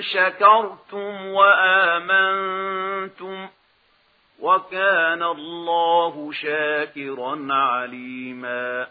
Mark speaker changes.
Speaker 1: شكرتم وآمنتم وكان الله شاكرا عليما